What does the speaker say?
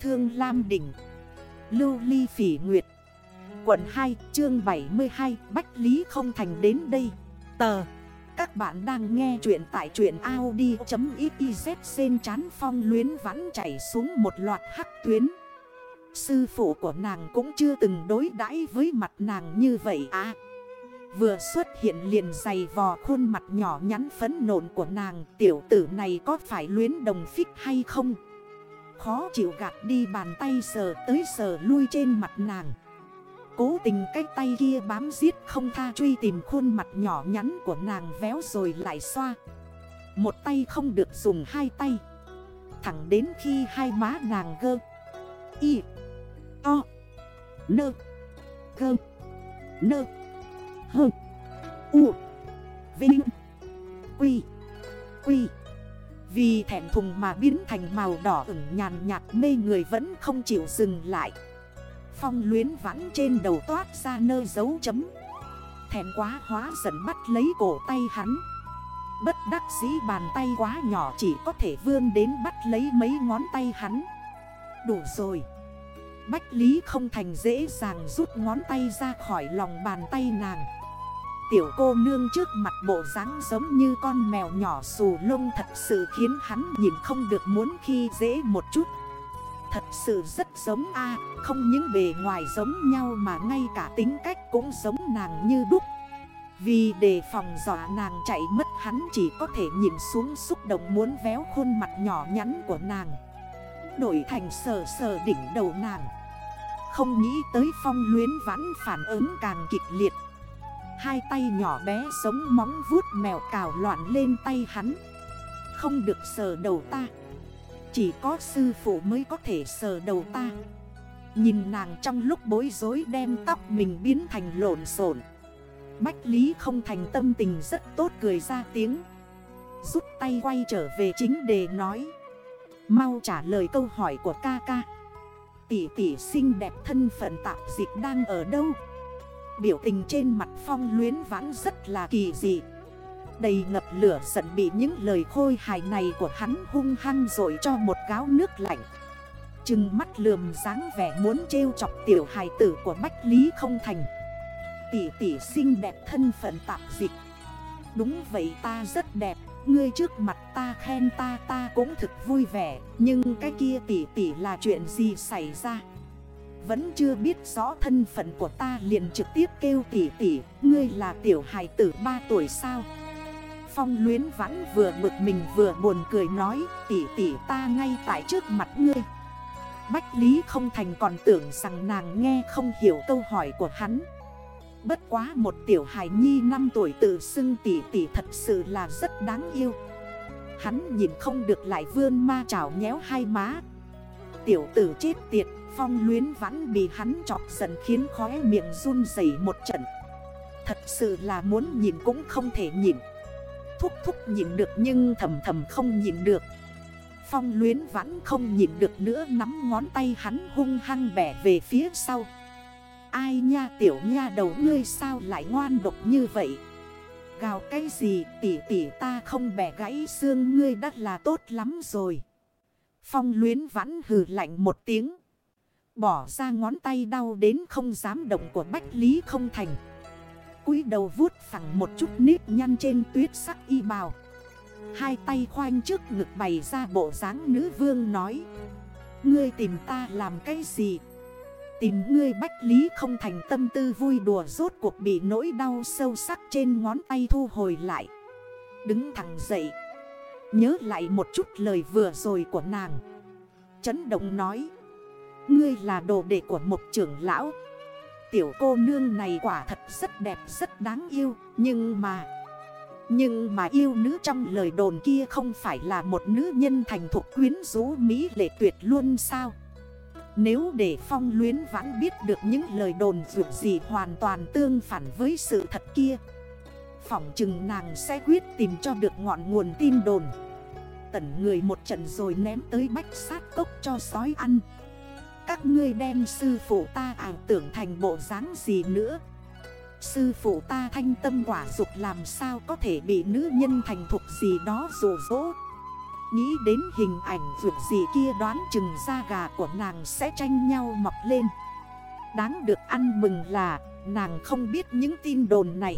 Thương Lam Đỉnh, Lưu Ly Phỉ Nguyệt, Quận 2 chương 72 Bách Lý không thành đến đây. Tờ, Các bạn đang nghe chuyện tại truyện Audi.xyz Xên chán phong luyến vắn chảy xuống một loạt hắc tuyến. Sư phụ của nàng cũng chưa từng đối đãi với mặt nàng như vậy à. Vừa xuất hiện liền dày vò, khuôn mặt nhỏ nhắn phấn nộn của nàng, Tiểu tử này có phải luyến đồng phích hay không? Khó chịu gạt đi bàn tay sờ tới sờ lui trên mặt nàng. Cố tình cái tay kia bám giết không tha truy tìm khuôn mặt nhỏ nhắn của nàng véo rồi lại xoa. Một tay không được dùng hai tay. Thẳng đến khi hai má nàng gơ. Y. O, Nơ. Gơ. Nơ. Hơ. U. Vinh. Quy. Quy. Vì thẹn thùng mà biến thành màu đỏ ửng nhàn nhạt mê người vẫn không chịu dừng lại. Phong luyến vãn trên đầu toát ra nơ dấu chấm. Thẹn quá hóa giận bắt lấy cổ tay hắn. Bất đắc dĩ bàn tay quá nhỏ chỉ có thể vươn đến bắt lấy mấy ngón tay hắn. Đủ rồi. Bách Lý không thành dễ dàng rút ngón tay ra khỏi lòng bàn tay nàng. Tiểu cô nương trước mặt bộ dáng giống như con mèo nhỏ xù lông thật sự khiến hắn nhìn không được muốn khi dễ một chút. Thật sự rất giống a, không những bề ngoài giống nhau mà ngay cả tính cách cũng giống nàng như đúc. Vì đề phòng dọa nàng chạy mất, hắn chỉ có thể nhìn xuống xúc động muốn véo khuôn mặt nhỏ nhắn của nàng. Đổi thành sờ sờ đỉnh đầu nàng. Không nghĩ tới phong luyến vãn phản ứng càng kịch liệt. Hai tay nhỏ bé sống móng vuốt mèo cào loạn lên tay hắn. Không được sờ đầu ta. Chỉ có sư phụ mới có thể sờ đầu ta. Nhìn nàng trong lúc bối rối đem tóc mình biến thành lộn xộn. Bách Lý không thành tâm tình rất tốt cười ra tiếng. Rút tay quay trở về chính đề nói. Mau trả lời câu hỏi của ca ca. Tỷ tỷ xinh đẹp thân phận tạp dịch đang ở đâu? Biểu tình trên mặt phong luyến vãn rất là kỳ dị. Đầy ngập lửa giận bị những lời khôi hài này của hắn hung hăng rồi cho một gáo nước lạnh. Chừng mắt lườm dáng vẻ muốn trêu chọc tiểu hài tử của Bách Lý không thành. Tỷ tỷ xinh đẹp thân phận tạp dịch. Đúng vậy ta rất đẹp, Ngươi trước mặt ta khen ta ta cũng thực vui vẻ. Nhưng cái kia tỷ tỷ là chuyện gì xảy ra? Vẫn chưa biết rõ thân phận của ta liền trực tiếp kêu tỷ tỷ Ngươi là tiểu hài tử 3 tuổi sao? Phong luyến vãn vừa bực mình vừa buồn cười nói Tỷ tỷ ta ngay tại trước mặt ngươi. Bách Lý không thành còn tưởng rằng nàng nghe không hiểu câu hỏi của hắn. Bất quá một tiểu hài nhi 5 tuổi tự xưng tỷ tỷ thật sự là rất đáng yêu. Hắn nhìn không được lại vươn ma chảo nhéo hai má. Tiểu tử chết tiệt Phong luyến vãn bị hắn chọc giận khiến khóe miệng run dày một trận. Thật sự là muốn nhìn cũng không thể nhìn. Thúc thúc nhìn được nhưng thầm thầm không nhìn được. Phong luyến vãn không nhìn được nữa nắm ngón tay hắn hung hăng bẻ về phía sau. Ai nha tiểu nha đầu ngươi sao lại ngoan độc như vậy? Gào cái gì tỉ tỉ ta không bẻ gãy xương ngươi đã là tốt lắm rồi. Phong luyến vãn hừ lạnh một tiếng. Bỏ ra ngón tay đau đến không dám động của Bách Lý không thành. Cúi đầu vuốt phẳng một chút nếp nhăn trên tuyết sắc y bào. Hai tay khoanh trước ngực bày ra bộ dáng nữ vương nói, Ngươi tìm ta làm cái gì? Tìm ngươi bách lý không thành tâm tư vui đùa rốt cuộc bị nỗi đau sâu sắc trên ngón tay thu hồi lại. Đứng thẳng dậy, Nhớ lại một chút lời vừa rồi của nàng. Chấn động nói Ngươi là đồ đệ của một trưởng lão. Tiểu cô nương này quả thật rất đẹp, rất đáng yêu. Nhưng mà Nhưng mà yêu nữ trong lời đồn kia không phải là một nữ nhân thành thuộc quyến rũ Mỹ lệ tuyệt luôn sao? Nếu để phong luyến vãn biết được những lời đồn dù gì hoàn toàn tương phản với sự thật kia, Phỏng chừng nàng sẽ quyết tìm cho được ngọn nguồn tin đồn. Tẩn người một trận rồi ném tới bách sát cốc cho sói ăn các ngươi đem sư phụ ta ảo tưởng thành bộ dáng gì nữa? Sư phụ ta thanh tâm quả dục làm sao có thể bị nữ nhân thành thục gì đó rủ rỗ? Nghĩ đến hình ảnh vượt gì kia đoán chừng da gà của nàng sẽ tranh nhau mọc lên. Đáng được ăn mừng là nàng không biết những tin đồn này.